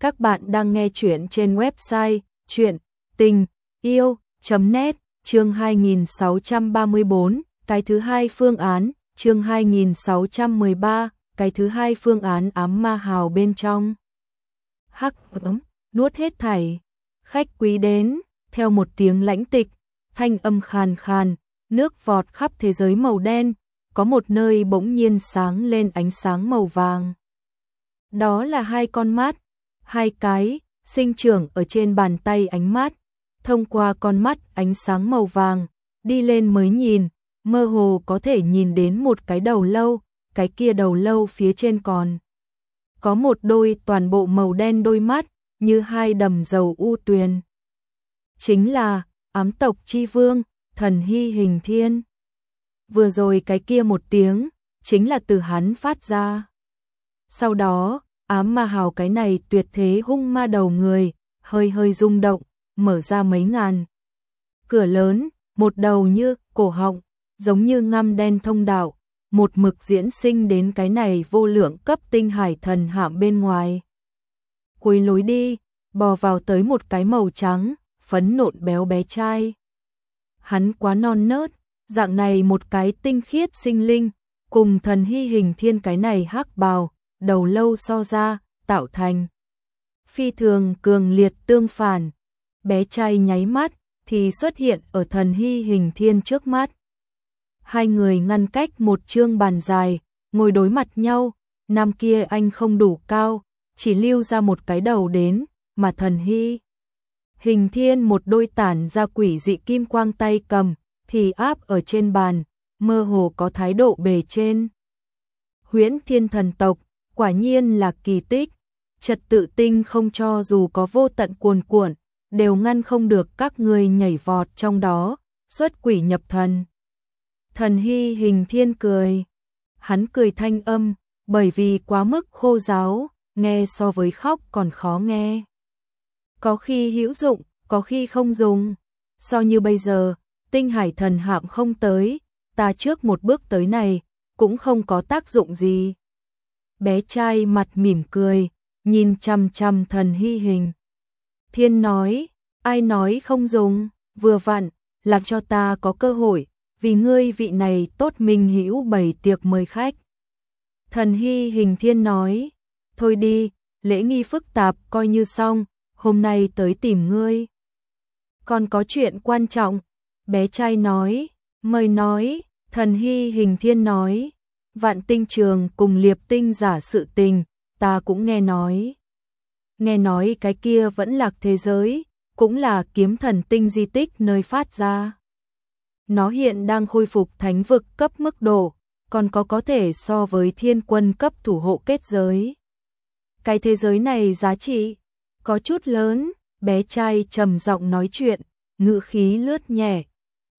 Các bạn đang nghe chuyện trên website chuyện tình yêu.net chương 2634, cái thứ hai phương án, chương 2613, cái thứ hai phương án ám ma hào bên trong. Hắc ấm, nuốt hết thảy. Khách quý đến, theo một tiếng lãnh tịch, thanh âm khàn khàn, nước vọt khắp thế giới màu đen, có một nơi bỗng nhiên sáng lên ánh sáng màu vàng. Đó là hai con mắt, hai cái, sinh trưởng ở trên bàn tay ánh mắt, thông qua con mắt ánh sáng màu vàng, đi lên mới nhìn, mơ hồ có thể nhìn đến một cái đầu lâu, cái kia đầu lâu phía trên còn. Có một đôi toàn bộ màu đen đôi mắt, như hai đầm dầu u tuyền. Chính là, ám tộc chi vương, thần hy hình thiên. Vừa rồi cái kia một tiếng, chính là từ hắn phát ra. Sau đó, ám ma hào cái này tuyệt thế hung ma đầu người, hơi hơi rung động, mở ra mấy ngàn. Cửa lớn, một đầu như cổ họng, giống như ngăm đen thông đạo, một mực diễn sinh đến cái này vô lượng cấp tinh hải thần hạm bên ngoài. Cuối lối đi, bò vào tới một cái màu trắng, phấn nộn béo bé trai. Hắn quá non nớt, dạng này một cái tinh khiết sinh linh, cùng thần hy hình thiên cái này hắc bào, đầu lâu so ra, tạo thành. Phi thường cường liệt tương phản, bé trai nháy mắt, thì xuất hiện ở thần hy hình thiên trước mắt. Hai người ngăn cách một chương bàn dài, ngồi đối mặt nhau, nam kia anh không đủ cao, chỉ lưu ra một cái đầu đến, mà thần hy. Hình thiên một đôi tản ra quỷ dị kim quang tay cầm, thì áp ở trên bàn, mơ hồ có thái độ bề trên. Huyễn thiên thần tộc, quả nhiên là kỳ tích, trật tự tinh không cho dù có vô tận cuồn cuộn, đều ngăn không được các người nhảy vọt trong đó, xuất quỷ nhập thần. Thần hy hình thiên cười, hắn cười thanh âm, bởi vì quá mức khô giáo, nghe so với khóc còn khó nghe. Có khi hữu dụng, có khi không dùng, so như bây giờ, tinh hải thần hạm không tới, ta trước một bước tới này, cũng không có tác dụng gì. Bé trai mặt mỉm cười, nhìn chăm chăm thần hy hình. Thiên nói, ai nói không dùng, vừa vặn, làm cho ta có cơ hội, vì ngươi vị này tốt minh hữu bày tiệc mời khách. Thần hy hình thiên nói, thôi đi, lễ nghi phức tạp coi như xong, hôm nay tới tìm ngươi. Còn có chuyện quan trọng, bé trai nói, mời nói, thần hy hình thiên nói, vạn tinh trường cùng liệp tinh giả sự tình, ta cũng nghe nói. Nghe nói cái kia vẫn lạc thế giới, cũng là kiếm thần tinh di tích nơi phát ra. Nó hiện đang khôi phục thánh vực cấp mức độ, còn có có thể so với thiên quân cấp thủ hộ kết giới. Cái thế giới này giá trị, có chút lớn, bé trai trầm giọng nói chuyện, ngữ khí lướt nhẹ,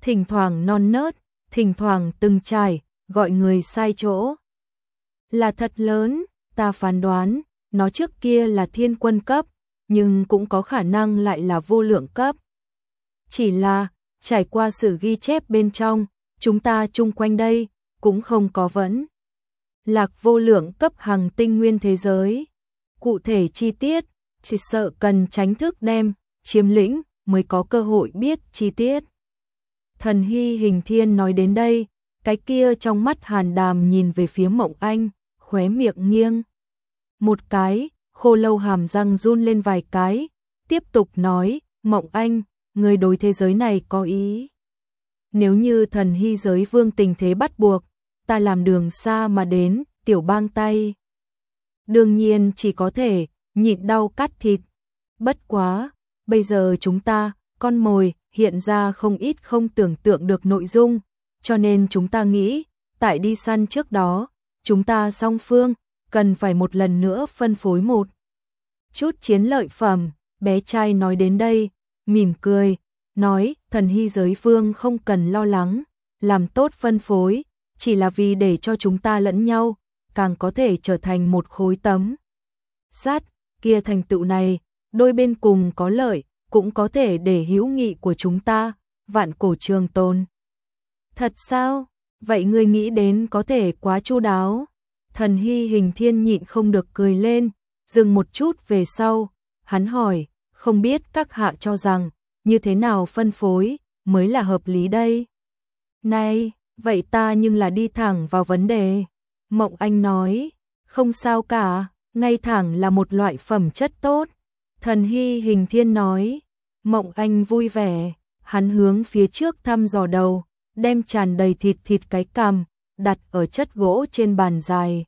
thỉnh thoảng non nớt, thỉnh thoảng từng trải, gọi người sai chỗ. Là thật lớn, ta phán đoán, nó trước kia là thiên quân cấp, nhưng cũng có khả năng lại là vô lượng cấp. Chỉ là, trải qua sự ghi chép bên trong, chúng ta chung quanh đây, cũng không có vẫn. Lạc vô lượng cấp hàng tinh nguyên thế giới. Cụ thể chi tiết, chỉ sợ cần tránh thức đem, chiếm lĩnh, mới có cơ hội biết chi tiết. Thần hy hình thiên nói đến đây, cái kia trong mắt hàn đàm nhìn về phía mộng anh, khóe miệng nghiêng. Một cái, khô lâu hàm răng run lên vài cái, tiếp tục nói, mộng anh, người đối thế giới này có ý. Nếu như thần hy giới vương tình thế bắt buộc, ta làm đường xa mà đến, tiểu bang tay. Đương nhiên chỉ có thể, nhịn đau cắt thịt. Bất quá, bây giờ chúng ta, con mồi, hiện ra không ít không tưởng tượng được nội dung, cho nên chúng ta nghĩ, tại đi săn trước đó, chúng ta song phương, cần phải một lần nữa phân phối một chút chiến lợi phẩm. Bé trai nói đến đây, mỉm cười, nói thần hy giới phương không cần lo lắng, làm tốt phân phối, chỉ là vì để cho chúng ta lẫn nhau, càng có thể trở thành một khối tấm. Sát, kia thành tựu này, đôi bên cùng có lợi, cũng có thể để hữu nghị của chúng ta, vạn cổ trường tôn. Thật sao? Vậy ngươi nghĩ đến có thể quá chu đáo? Thần hy hình thiên nhịn không được cười lên, dừng một chút về sau, hắn hỏi, không biết các hạ cho rằng, như thế nào phân phối, mới là hợp lý đây. Này, vậy ta nhưng là đi thẳng vào vấn đề. Mộng Anh nói, không sao cả, ngay thẳng là một loại phẩm chất tốt. Thần Hy Hình Thiên nói, Mộng Anh vui vẻ, hắn hướng phía trước thăm dò đầu, đem tràn đầy thịt thịt cái cằm, đặt ở chất gỗ trên bàn dài.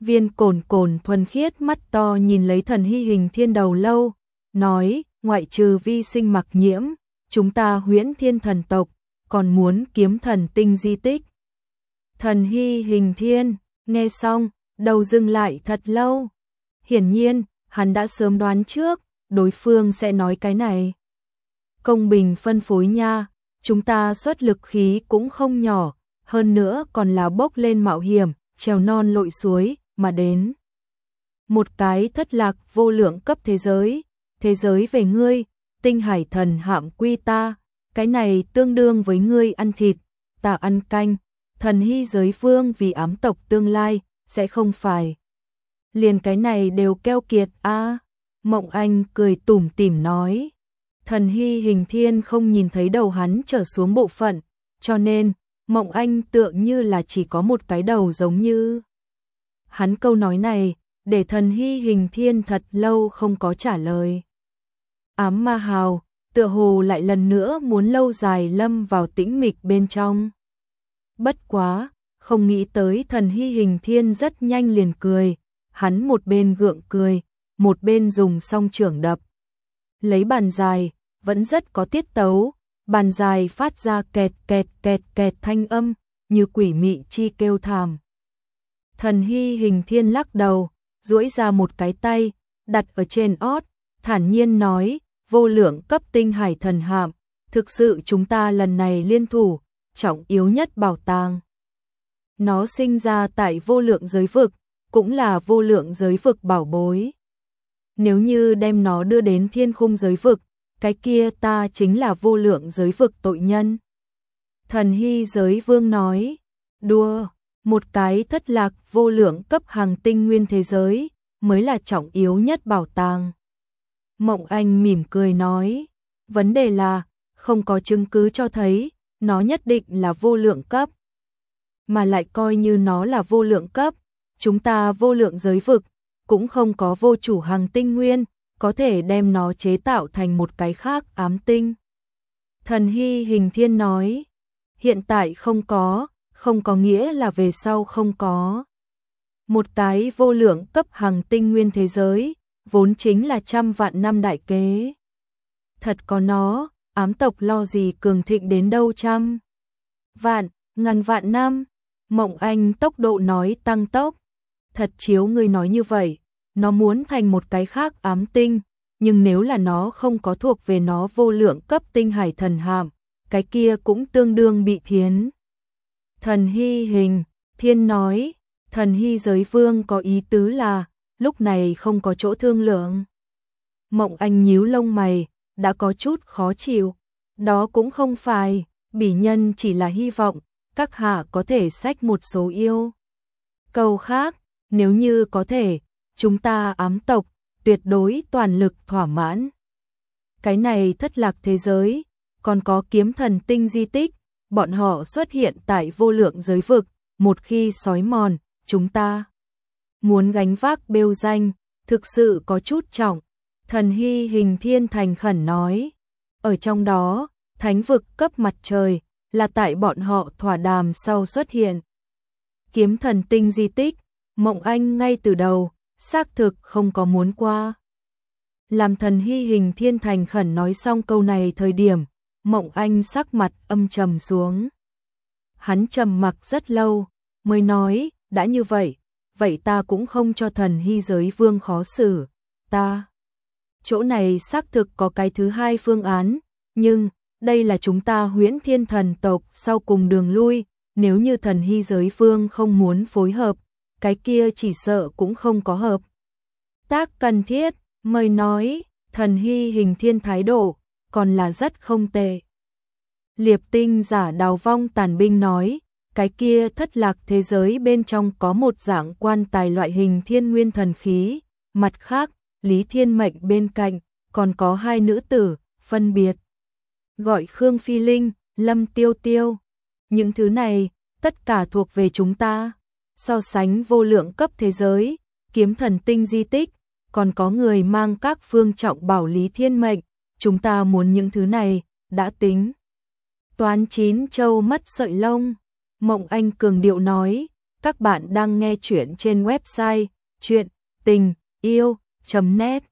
Viên cồn cồn thuần khiết mắt to nhìn lấy thần hy hình thiên đầu lâu, nói, ngoại trừ vi sinh mặc nhiễm, chúng ta huyễn thiên thần tộc, còn muốn kiếm thần tinh di tích. Thần hy hình thiên, nghe xong, đầu dừng lại thật lâu. Hiển nhiên, hắn đã sớm đoán trước, đối phương sẽ nói cái này. Công bình phân phối nha, chúng ta xuất lực khí cũng không nhỏ, hơn nữa còn là bốc lên mạo hiểm, trèo non lội suối, mà đến. Một cái thất lạc vô lượng cấp thế giới, thế giới về ngươi, tinh hải thần hạm quy ta, cái này tương đương với ngươi ăn thịt, ta ăn canh, thần hy giới vương vì ám tộc tương lai, sẽ không phải. Liền cái này đều keo kiệt a Mộng Anh cười tủm tỉm nói. Thần hy hình thiên không nhìn thấy đầu hắn trở xuống bộ phận, cho nên, Mộng Anh tựa như là chỉ có một cái đầu giống như. Hắn câu nói này, để thần hy hình thiên thật lâu không có trả lời. Ám ma hào, tựa hồ lại lần nữa muốn lâu dài lâm vào tĩnh mịch bên trong. Bất quá, không nghĩ tới thần hy hình thiên rất nhanh liền cười, hắn một bên gượng cười, một bên dùng song trưởng đập. Lấy bàn dài, vẫn rất có tiết tấu, bàn dài phát ra kẹt kẹt kẹt kẹt thanh âm, như quỷ mị chi kêu thảm. Thần hy hình thiên lắc đầu, duỗi ra một cái tay, đặt ở trên ót, thản nhiên nói, vô lượng cấp tinh hải thần hạm, thực sự chúng ta lần này liên thủ, trọng yếu nhất bảo tàng. Nó sinh ra tại vô lượng giới vực, cũng là vô lượng giới vực bảo bối. Nếu như đem nó đưa đến thiên khung giới vực, cái kia ta chính là vô lượng giới vực tội nhân. Thần hy giới vương nói, đua, một cái thất lạc vô lượng cấp hàng tinh nguyên thế giới, mới là trọng yếu nhất bảo tàng. Mộng Anh mỉm cười nói, vấn đề là, không có chứng cứ cho thấy, nó nhất định là vô lượng cấp. Mà lại coi như nó là vô lượng cấp, chúng ta vô lượng giới vực, cũng không có vô chủ hàng tinh nguyên, có thể đem nó chế tạo thành một cái khác ám tinh. Thần Hy Hình Thiên nói, hiện tại không có, không có nghĩa là về sau không có. Một cái vô lượng cấp hàng tinh nguyên thế giới, vốn chính là trăm vạn năm đại kế. Thật có nó, ám tộc lo gì cường thịnh đến đâu trăm. Vạn, ngàn vạn năm, mộng anh tốc độ nói tăng tốc. Thật chiếu ngươi nói như vậy, nó muốn thành một cái khác ám tinh, nhưng nếu là nó không có thuộc về nó vô lượng cấp tinh hải thần hàm, cái kia cũng tương đương bị thiến. Thần hy hình, thiên nói, thần hy giới vương có ý tứ là, lúc này không có chỗ thương lượng. Mộng anh nhíu lông mày, đã có chút khó chịu, đó cũng không phải, bỉ nhân chỉ là hy vọng, các hạ có thể sách một số yêu. Câu khác, nếu như có thể, chúng ta ám tộc, tuyệt đối toàn lực thỏa mãn. Cái này thất lạc thế giới, còn có kiếm thần tinh di tích, bọn họ xuất hiện tại vô lượng giới vực, một khi sói mòn, chúng ta muốn gánh vác bêu danh, thực sự có chút trọng. Thần hy hình thiên thành khẩn nói, ở trong đó, thánh vực cấp mặt trời, là tại bọn họ thỏa đàm sau xuất hiện. Kiếm thần tinh di tích, mộng anh ngay từ đầu, xác thực không có muốn qua. Làm thần hy hình thiên thành khẩn nói xong câu này thời điểm, mộng anh sắc mặt âm trầm xuống. Hắn trầm mặc rất lâu, mới nói, đã như vậy, vậy ta cũng không cho thần hy giới vương khó xử, ta. Chỗ này xác thực có cái thứ hai phương án, nhưng, đây là chúng ta huyễn thiên thần tộc sau cùng đường lui, nếu như thần hy giới vương không muốn phối hợp, cái kia chỉ sợ cũng không có hợp. Tác cần thiết, mời nói, thần hy hình thiên thái độ, còn là rất không tệ. Liệp tinh giả đào vong tàn binh nói, cái kia thất lạc thế giới bên trong có một dạng quan tài loại hình thiên nguyên thần khí, Mặt khác, Lý Thiên Mệnh bên cạnh, còn có hai nữ tử, phân biệt. Gọi Khương Phi Linh, Lâm Tiêu Tiêu. Những thứ này, tất cả thuộc về chúng ta. So sánh vô lượng cấp thế giới, kiếm thần tinh di tích, còn có người mang các phương trọng bảo Lý Thiên Mệnh. Chúng ta muốn những thứ này, đã tính. Toán chín châu mất sợi lông. Mộng Anh cường điệu nói, các bạn đang nghe chuyện trên website chuyện tình yêu.net